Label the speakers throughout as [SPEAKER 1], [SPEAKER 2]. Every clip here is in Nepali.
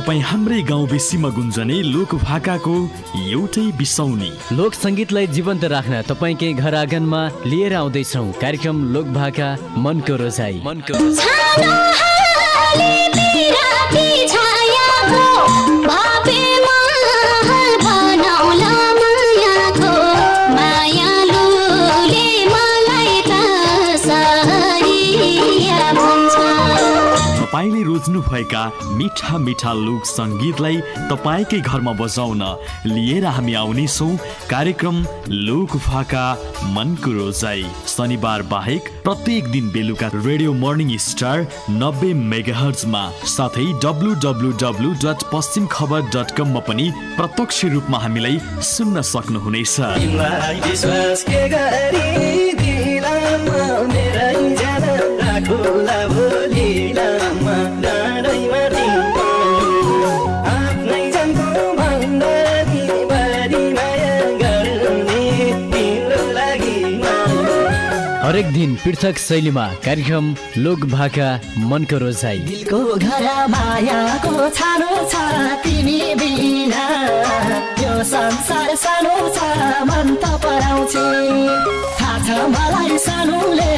[SPEAKER 1] तपाईँ हाम्रै गाउँ बेसीमा गुन्जने लोक भाकाको एउटै बिसौनी।
[SPEAKER 2] लोक सङ्गीतलाई जीवन्त राख्न तपाईँकै घर आँगनमा लिएर आउँदैछौँ। कार्यक्रम लोक भाका मनको रोजाइ मनको
[SPEAKER 1] तपाईँले रोज्नुभएका मिठा मिठा लोक सङ्गीतलाई तपाईँकै घरमा बजाउन लिएर हामी आउनेछौँ। कार्यक्रम लोक भाका मनको रोजाइ शनिबार बाहेक प्रत्येक दिन बेलुका रेडियो मर्निङ स्टार नब्बे मेगाहर्जमा साथै डब्लु डब्लु डब्लु डट पश्चिम खबर डट कममा पनि प्रत्यक्ष रूपमा हामीलाई सुन्न सक्नुहुनेछ।
[SPEAKER 2] पृथक शैलीमा कार्यक्रम लोक भाका मनको रोजाइ।
[SPEAKER 3] संसार सानो छ मन त पराउँछ। थाहा छ मलाई सानोले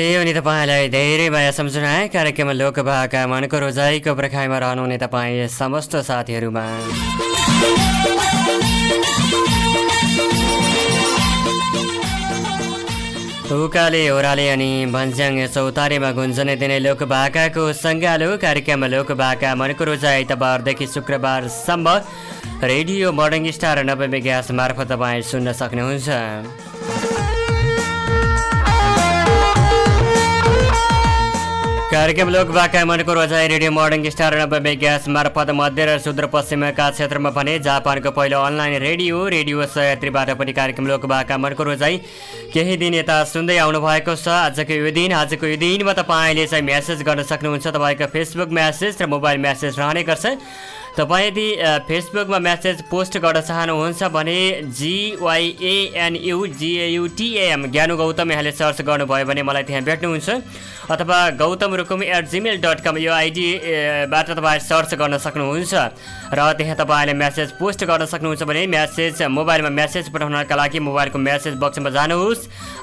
[SPEAKER 4] नमस्ते अनि तपाईँलाई धेरै माया सम्झना कार्यक्रम लोकभाका मनको रोजाइको प्रखाइमा रहनुहुने तपाईँ समस्त साथीहरूमा उकाले ओह्राले अनि भन्ज्याङ चौतारीमा गुन्जने दिने लोकभाकाको सङ्गालो कार्यक्रम लोकभाका मनको रोजा आइतबारदेखि शुक्रबारसम्म रेडियो मर्निङ स्टार नब्बे ग्यास मार्फत तपाईँ सुन्न सक्नुहुन्छ कार्यक्रम लोकभाका मनको रोजाइ रेडियो मर्निङ स्टार नब्बे ग्यास मार्फत मध्य र सुदूरपश्चिमका क्षेत्रमा भने जापानको पहिलो अनलाइन रेडियो रेडियो सयत्रीबाट पनि कार्यक्रम लोकभाका मनको रोजाइ केही दिन यता सुन्दै आउनु भएको छ। आजको यो दिन आजको यो दिनमा तपाईँले चाहिँ म्यासेज गर्न सक्नुहुन्छ। तपाईँको फेसबुक म्यासेज र मोबाइल म्यासेज रहने गर्छ। तपाईँ यदि फेसबुकमा म्यासेज पोस्ट गर्न चाहनुहुन्छ भने जिवाइएनयुजिएयुटिएम ज्ञानु गौतम यहाँले सर्च गर्नुभयो भने मलाई त्यहाँ भेट्नुहुन्छ। अथवा Gautam Rukum at Gmail dot com यो आइडीबाट तपाईँ सर्च गर्न सक्नुहुन्छ र त्यहाँ तपाईँले म्यासेज पोस्ट गर्न सक्नुहुन्छ भने म्यासेज मोबाइलमा म्यासेज पठाउनका लागि मोबाइलको म्यासेज बक्समा जानुहोस्।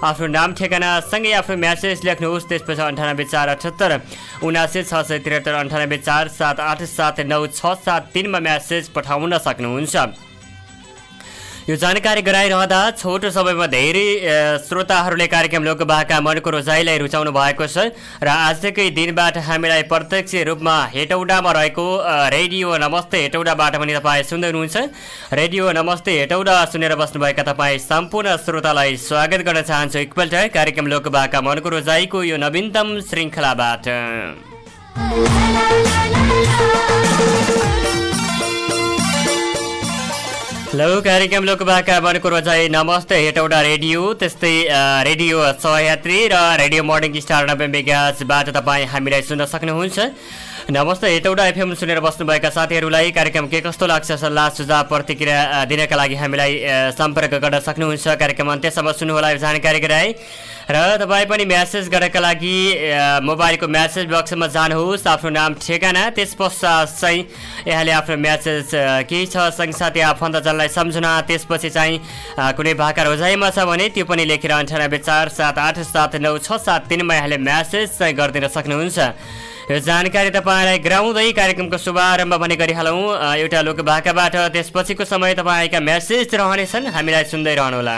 [SPEAKER 4] आफ्नो नाम ठेगाना सँगै आफ्नो म्यासेज लेख्नुहोस्। त्यसपछि अन्ठानब्बे चार अठहत्तर उनासी छ सय त्रिहत्तर अन्ठानब्बे चार सात आठ सात नौ छ सात तिनमा म्यासेज पठाउन सक्नुहुन्छ। यो जानकारी गराइरहँदा छोटो समयमा धेरै श्रोताहरूले कार्यक्रम लोकभाका मनको रोजाइलाई रुचाउनु भएको छ र आजकै दिनबाट हामीलाई प्रत्यक्ष रूपमा हेटौडामा रहेको रेडियो नमस्ते हेटौडाबाट पनि तपाईँ सुन्दै हुनुहुन्छ। रेडियो नमस्ते हेटौडा सुनेर बस्नुभएका तपाईँ सम्पूर्ण श्रोतालाई स्वागत गर्न चाहन्छु। एकपल्ट कार्यक्रम लोकभाका मनको रोजाइको यो नवीनतम श्रृङ्खलाबाट। हेलो कार्यक्रम लोकभाका वनको रोजाइ नमस्ते हेटौडा रेडियो त्यस्तै रेडियो सहयात्री र रेडियो मर्निङ स्टार नब्बे मेगाजबाट तपाईँ हामीलाई सुन्न सक्नुहुन्छ। नमस्ते हेटौडा एफएम सुनेर बस्नुभएका साथीहरूलाई कार्यक्रम के कस्तो लाग्छ सल्लाह सुझाव प्रतिक्रिया दिनका लागि हामीलाई सम्पर्क गर्न सक्नुहुन्छ कार्यक्रम अन्त्यसम्म सुन्नुहोला जानकारी गराए। र तपाईँ पनि म्यासेज गर्नका लागि मोबाइलको म्यासेज बक्समा जानुहोस्। आफ्नो नाम ठेगाना त्यस पश्चात चाहिँ यहाँले आफ्नो म्यासेज केही छ? सँगसाथै आफन्तजनलाई सम्झना। त्यसपछि चाहिँ कुनै भाका रोजाइमा छ भने त्यो पनि लेखेर अन्ठानब्बे चार सात आठ सात नौ छ सात तिनमा यहाँले म्यासेज चाहिँ गरिदिन सक्नुहुन्छ। यो जानकारी तपाईँलाई गराउँदै कार्यक्रमको शुभारम्भ भने गरिहालौँ। एउटा लोक भाकाबाट त्यसपछिको समय तपाईँका म्यासेज रहनेछन्। हामीलाई सुन्दै रहनुहोला।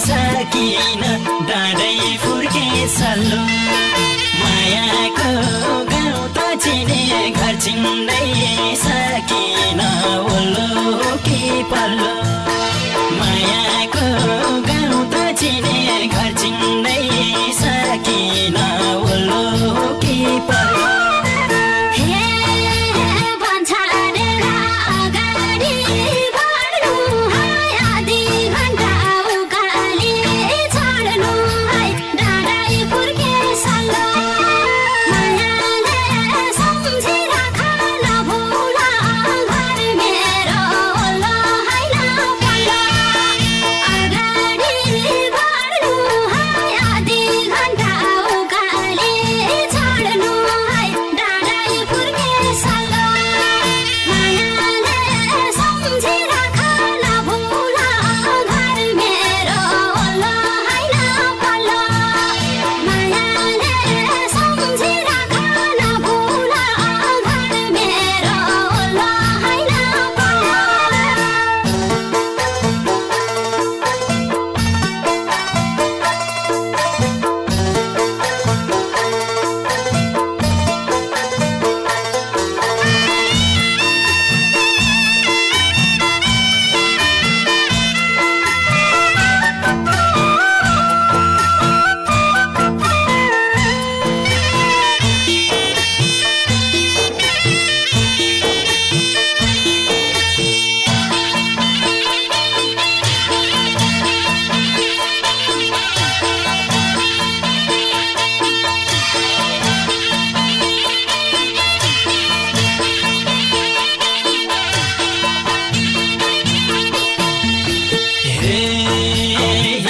[SPEAKER 3] सकिन? डाँडै फुर्के सल्लो। मायाको गाउँ त चिने घर चिन्दै सकिन ओलो कि पल्लो।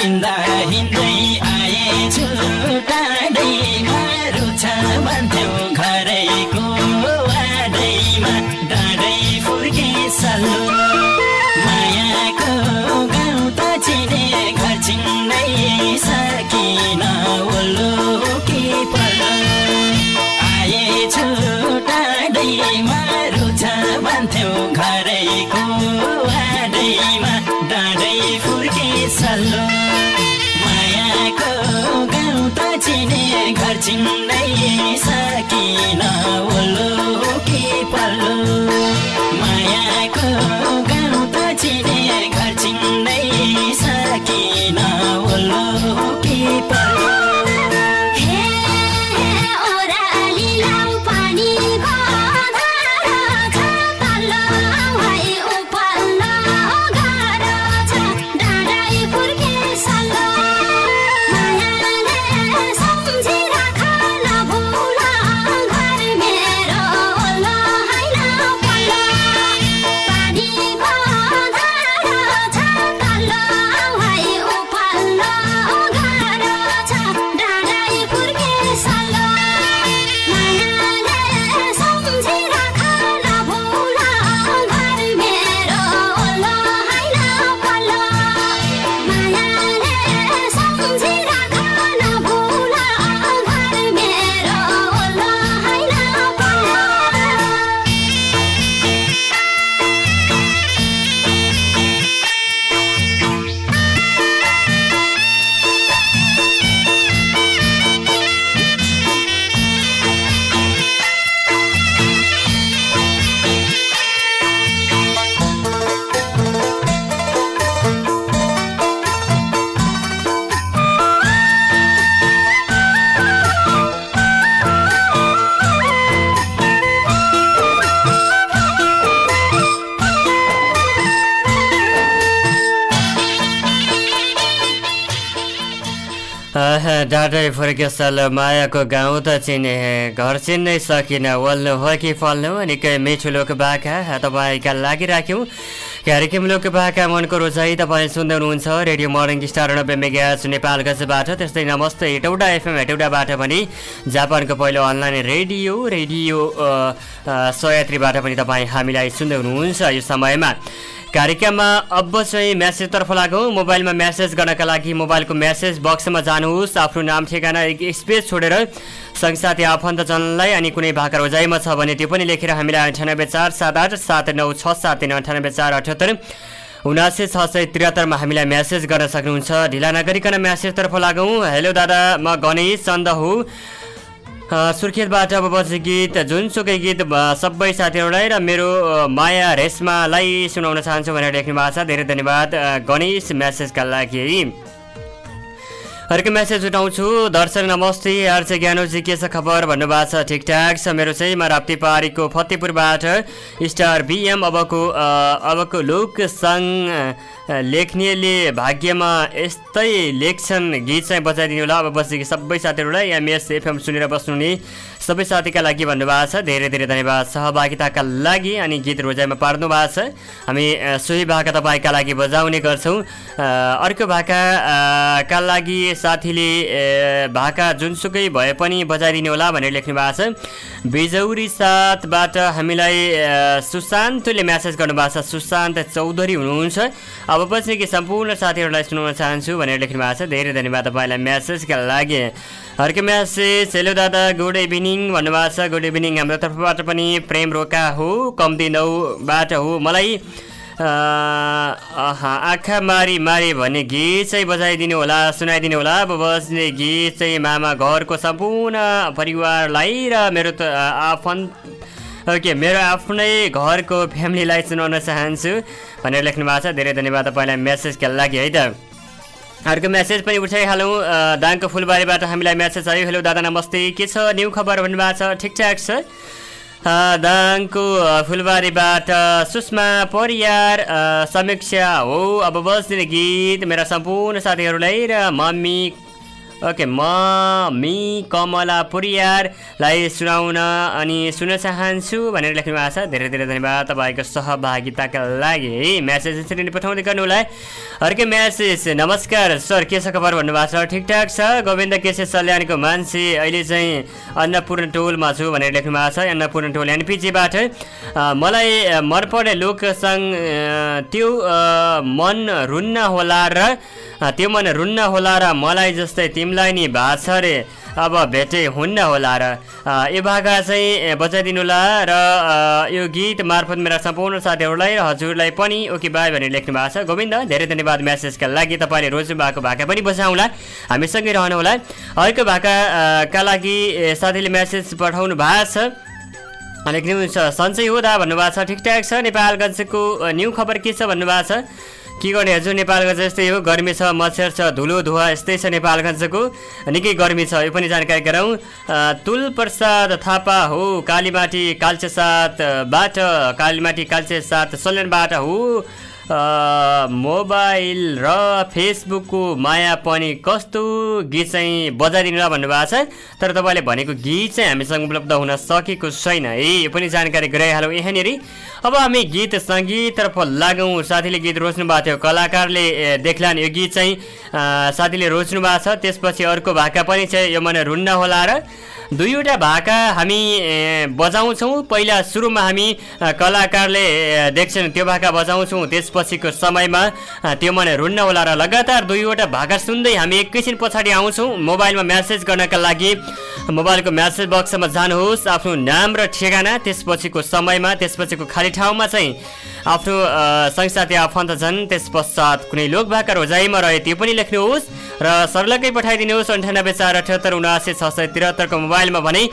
[SPEAKER 5] हिँड्दा हिँड्दै आएछु टाढै छ भन्थ्यो घरैको वाडैमा डाँडै फुर्के सल्लो मायाको गाउँ त चिने घर चिन्नै सकिन ओलो कि
[SPEAKER 3] पलो आएछु टाढै मारु छ भन्थ्यो घरैको वाडैमा डाँडै फुर्के सल्लो घर चिन्नै सकिन ओल्लो कि पल्लो।
[SPEAKER 4] आहा, डाँडै फर्के साल मायाको गाउँ त चिने घर चिन्नै सकिन वल्नु हो कि फल्नु निकै मिठो लोक बाका तपाईँका लागि राख्यौँ। कार्यक्रम लोक बाका मनको रोजाइ तपाईँ सुन्दै हुनुहुन्छ रेडियो मर्निङ स्टार नब्बे मेगा नेपाल गजबाट। त्यस्तै नमस्ते हेटौडा एफएम हेटौडाबाट पनि जापानको पहिलो अनलाइन रेडियो रेडियो सयात्रीबाट पनि तपाईँ हामीलाई सुन्दै हुनुहुन्छ यो समयमा। कार्यक्रममा अब चाहिँ म्यासेजतर्फ लागौँ। मोबाइलमा म्यासेज गर्नका लागि मोबाइलको म्यासेज बक्समा जानुहोस्। आफ्नो नाम ठेगाना एक स्पेस छोडेर सँगसाथी आफन्तजनलाई अनि कुनै भाका रोजाइमा छ भने त्यो पनि लेखेर हामीलाई अन्ठानब्बे चार सात आठ सात नौ छ सात तिन अन्ठानब्बे चार अठहत्तर उनासी छ सय त्रिहत्तरमा हामीलाई म्यासेज गर्न सक्नुहुन्छ। ढिला नगरिकन म्यासेजतर्फ लागौँ। हेलो दादा म गणेश चन्द हुँ। सुर्खेतबाट अब बजे गीत जुनसुकै गीत सबै साथीहरूलाई र मेरो माया रेशमालाई सुनाउन चाहन्छु भनेर लेख्नु भएको छ। धेरै धन्यवाद गणेश म्यासेजका लागि। अर्को म्यासेज उठाउँछु। दर्शन नमस्ते आर चाहिँ ज्ञानोजी के छ खबर? भन्नुभएको छ ठिकठाक छ मेरो चाहिँ। म राप्ती पारीको फतेपुरबाट स्टार बिएम अबको अबको लोक सङ्घ अ, लेख्नेले भाग्यमा यस्तै लेख्छन्। गीत चाहिँ बजाइदिनु होला। अब बसेको सबै साथीहरूलाई एमएस एफएम सुनेर बस्नुहुने सबै साथीका लागि भन्नुभएको छ धेरै धेरै धन्यवाद सहभागिताका लागि अनि गीत रोजाइमा पार्नु भएको छ हामी सोही भाका तपाईँका लागि बजाउने गर्छौँ अर्को भाका अ, का लागि साथीले भाका जुनसुकै भए पनि बजाइदिनु होला भनेर लेख्नु भएको छ बिजौरी साथबाट हामीलाई सुशान्तले म्यासेज गर्नुभएको छ सुशान्त चौधरी हुनुहुन्छ अब पछि कि सम्पूर्ण साथीहरूलाई सुनाउन चाहन्छु भनेर लेख्नु भएको छ धेरै धन्यवाद तपाईँलाई म्यासेजका लागि अर्को म्यासेज हेलो दादा गुड इभिनिङ भन्नुभएको छ। गुड इभिनिङ हाम्रो तर्फबाट पनि प्रेम रोका हो कम्ती नौबाट हो। मलाई आँखा मारी मारी भन्ने गीत चाहिँ बजाइदिनु होला सुनाइदिनु होला। अब बज्ने गीत चाहिँ मामा घरको सम्पूर्ण परिवारलाई र मेरो त आफन्त ओके मेरो आफ्नै घरको फ्यामिलीलाई सुनाउन चाहन्छु भनेर लेख्नु भएको छ। धेरै धन्यवाद तपाईँलाई मेसेजका लागि है त। अर्को म्यासेज पनि उठाइहालौँ दाङको फुलबारीबाट हामीलाई म्यासेज आयो। हेलो दादा नमस्ते। के छ? न्यु खबर भन्नुभएको छ? ठिकठाक छ? दाङको फुलबारीबाट सुषमा परियार समीक्षा हो। अब बस्ने गीत मेरा सम्पूर्ण साथीहरूलाई र मम्मी ओके मम्मी कमला पुरियारलाई सुनाउन अनि सुन्न चाहन्छु भनेर लेख्नु भएको छ। धेरै धेरै धन्यवाद तपाईँको सहभागिताका लागि। है म्यासेज यसरी नै पठाउँदै गर्नु होला अर्कै म्यासेज नमस्कार सर के छ खबर भन्नुभएको छ? ठिकठाक छ? गोविन्द केसे सल्यानको मान्छे। अहिले चाहिँ अन्नपूर्ण टोलमा छु भनेर लेख्नु भएको छ। अन्नपूर्ण टोल एनपिजीबाट। मलाई मनपर्ने लोक सङ्घ अ, त्यो मन रुन्न होला र त्यो मन रुन्न होला र मलाई जस्तै तिमीलाई नि छ रे अब भेटै हुन्न होला र यो भाका चाहिँ बजाइदिनुहोला र यो गीत मार्फत मेरा सम्पूर्ण साथीहरूलाई र हजुरलाई पनि ओके बाई भनेर लेख्नु भएको छ। गोविन्द धेरै धन्यवाद म्यासेजका लागि तपाईँले रोज्नु भएको भाका पनि बजाउँला। हामीसँगै रहनुहोला। अर्को भाकाका लागि साथीले म्यासेज पठाउनु भएको छ? लेख्नुहुन्छ सन्चै हो दा भन्नुभएको छ ठिकठाक छ नेपालगञ्जको न्यू खबर के छ भन्नुभएको छ? के गर्ने हजुर नेपालगञ्ज यस्तै हो। गर्मी छ मच्छर छ धुलो धुवा यस्तै छ नेपालगञ्जको। निकै गर्मी छ यो पनि जानकारी गराउँ अ, तुल प्रसाद थापा हो कालीमाटी काल्चे साथबाट कालीमाटी काल्चे साथ सल्यानबाट हो। मोबाइल र फेसबुकको माया पनि कस्तो? गीत चाहिँ बजाइदिनु ल भन्नुभएको छ। तर तपाईँले भनेको गीत चाहिँ हामीसँग उपलब्ध हुन सकेको छैन। है यो पनि जानकारी गराइहालौँ। यहाँनिर अब हामी गीत सङ्गीततर्फ लागौँ। साथीले गीत रोज्नु भएको थियो। कलाकारले ए, देख्लान्। यो गीत चाहिँ साथीले रोज्नु भएको छ। त्यसपछि अर्को भाका पनि छ। यो मन रुन्न होला र दुईवटा भाका हामी बजाउँछौँ। पहिला सुरुमा हामी कलाकारले देख्छन् त्यो भाका बजाउँछौँ। त्यसपछिको समयमा त्यो मन रुन्न होला र लगातार दुईवटा भाका सुन्दै हामी एकैछिन पछाडि आउँछौँ। मोबाइलमा म्यासेज गर्नका लागि मोबाइलको म्यासेज बक्समा जानुहोस् आफ्नो नाम र ठेगाना त्यसपछिको समयमा त्यसपछिको खाली ठाउँमा चाहिँ आफ्नो सँगसाथी आफन्तजन त्यस पश्चात कुनै लोक भाका रोजाइमा रहे त्यो पनि लेख्नुहोस् र सर्लकै पठाइदिनुहोस् अन्ठानब्बे चार अठहत्तर उनासी छ सय त्रिहत्तरको मोबाइलमा भने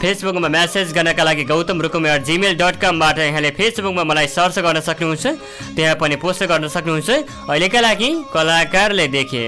[SPEAKER 4] फेसबुकमा म्यासेज गर्नका लागि Gautam Rukum at Gmail dot कमबाट यहाँले फेसबुकमा मलाई सर्च गर्न सक्नुहुन्छ त्यहाँ पनि पोस्ट गर्न सक्नुहुन्छ। अहिलेका लागि कलाकारले देखे।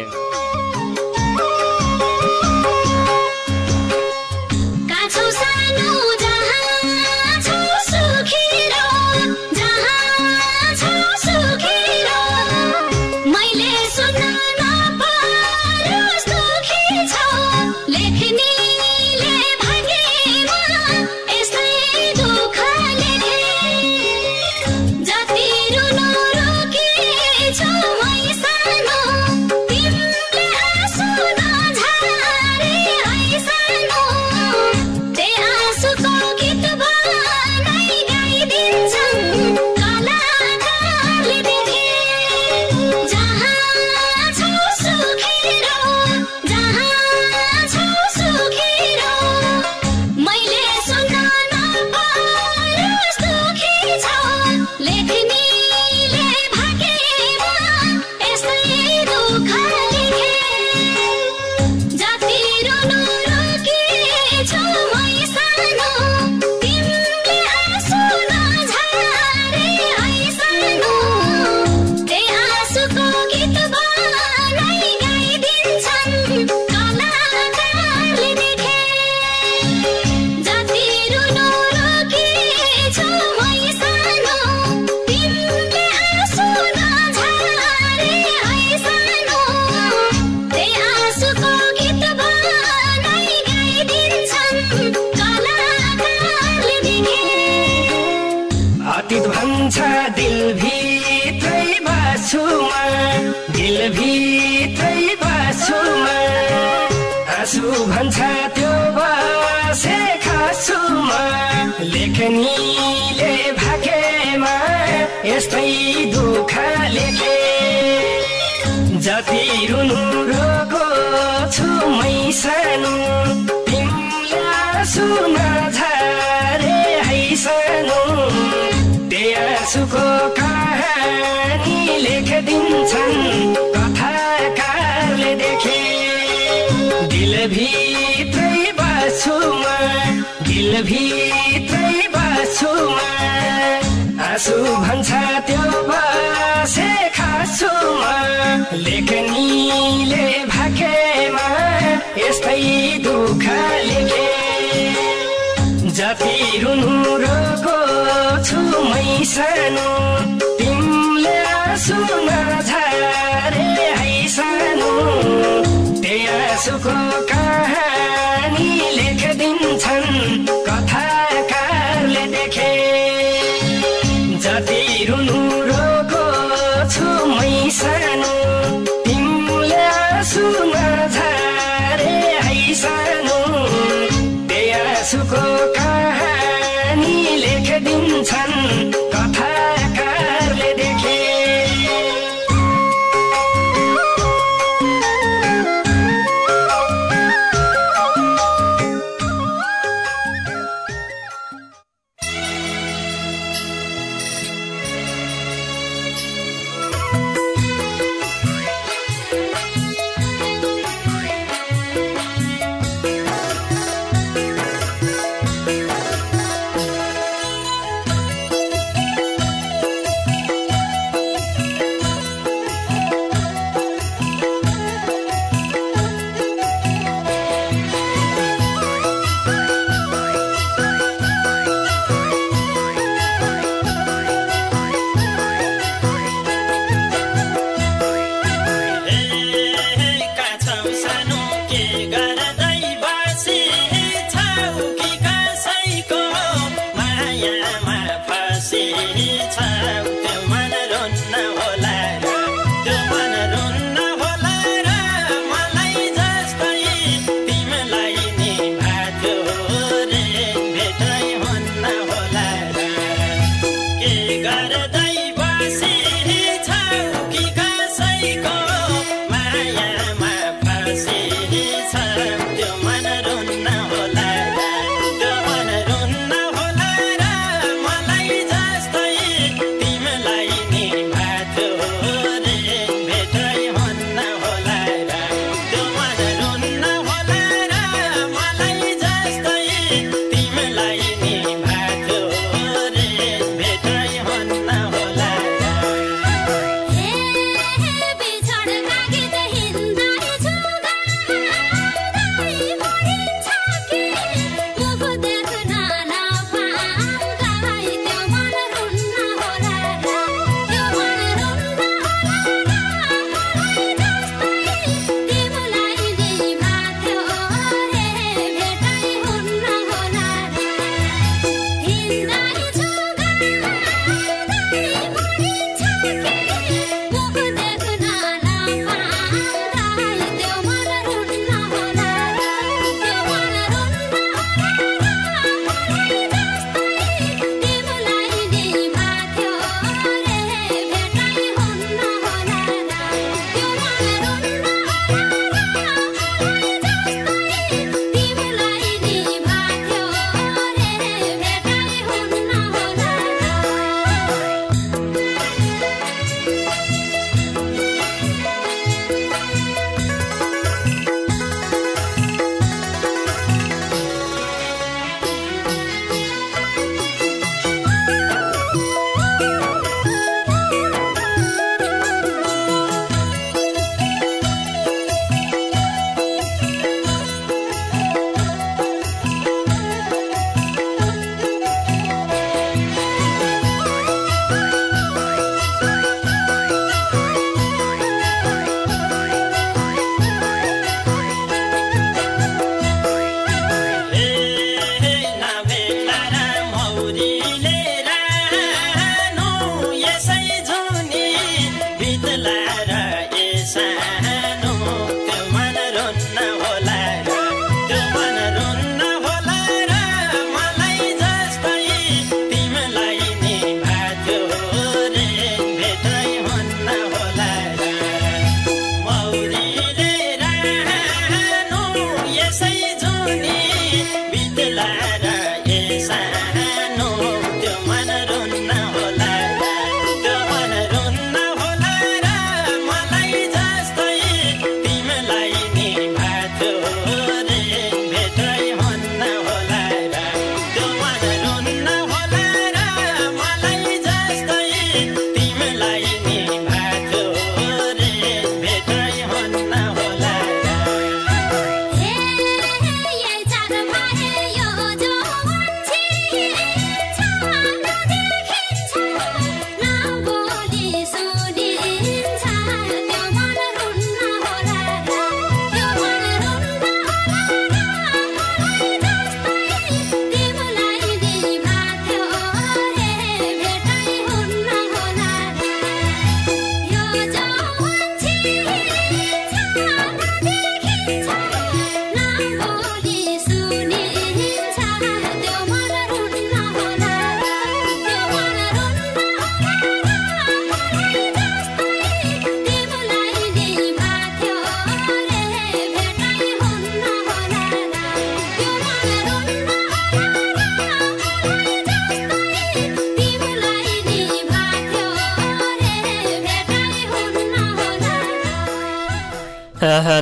[SPEAKER 5] रोको छु मै सानो। तिमीले आँसु नझारे है सानो। त्यही आँसुको कहानी लेखिदिन्छन्। कथाकारले देखे। दिलभित्रै बाछुमा दिलभित्रै बाछुमा। आँसु भन्छ त्यो बसे खासुमा लेखनीले भाग्यमा यस्तै दुःख लेखे। जति रुनु रोको छु मै सानो तिमीले आँसु नझारे है सानो। त्यही आँसुको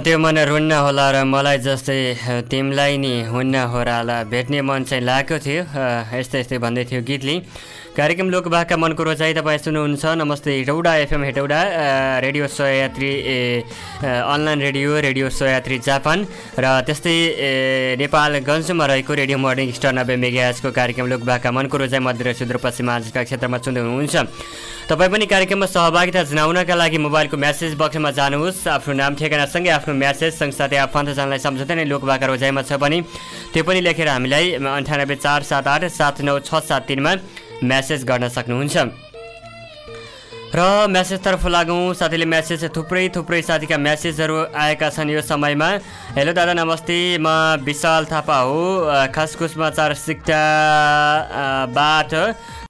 [SPEAKER 6] त्यो मन रुन्न होला र मलाई जस्तै तिमीलाई नि हुन्न होला
[SPEAKER 4] भेट्ने मन चाहिँ लागेको थियो यस्तै यस्तै भन्दै थियो गीतले कार्यक्रम लोकबाका मनको रोचाइ तपाईँ सुन्नुहुन्छ। नमस्ते Hetauda FM Hetauda radio Sahayatri online radio radio Sahayatri Japan र त्यस्तै नेपाल गन्जुमा रहेको रेडियो मर्निङ स्टार नब्बे मेगाजको कार्यक्रम लोकबाका मनको रोचाइ मध्य र आजका क्षेत्रमा सुन्दै हुनुहुन्छ। तपाईँ पनि कार्यक्रममा सहभागिता जनाउनका लागि मोबाइलको म्यासेज बक्समा जानुहोस्। आफ्नो नाम ठेगानासँगै आफ्नो म्यासेज सँगसाथै आफन्तजनलाई सम्झँदै नै लोकभाका रोजाइमा छ भने त्यो पनि लेखेर हामीलाई अन्ठानब्बे चार सात आठ सात नौ छ सात तिनमा म्यासेज गर्न सक्नुहुन्छ। र म्यासेजतर्फ लागौँ साथीले म्यासेज थुप्रै थुप्रै साथीका म्यासेजहरू आएका छन् यो समयमा। हेलो दादा नमस्ते। म विशाल थापा हो। अ, खासकुसमा चार सिक्टा अ, बाट